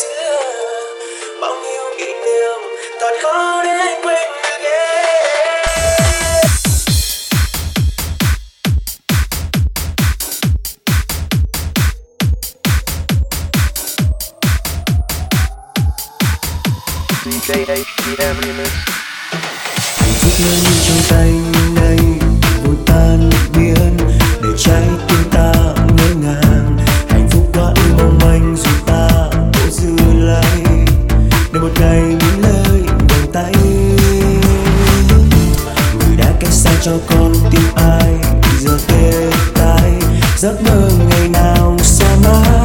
xưa bao nhiêu kỷ niệm thật khó để anh quên được em DJ HDM Remix. hạnh phúc lớn trong tay nay vội tan biến để trái cho con tim ai giờ tê tái giấc mơ ngày nào xa mãi.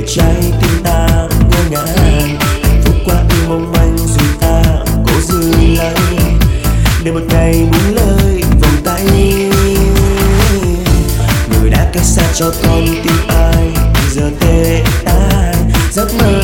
Để trái tim ta ngơ ngàng vượt qua yêu mong manh dù ta cố giữ lấy để một ngày muốn lời vòng tay. Người đã cách xa cho con tim ai, giờ tê tái giấc mơ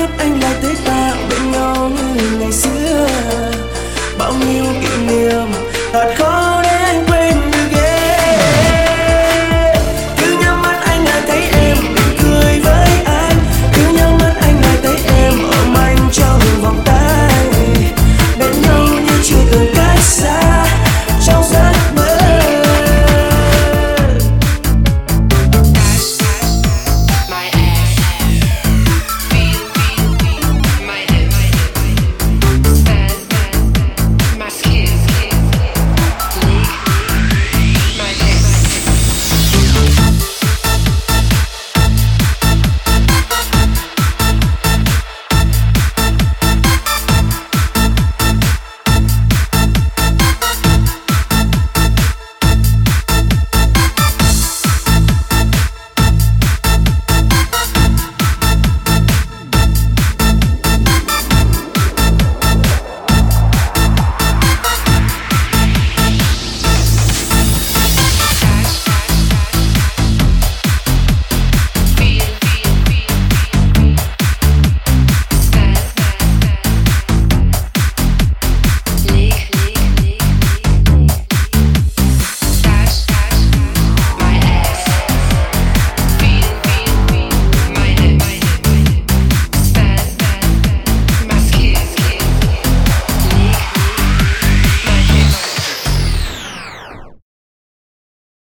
up and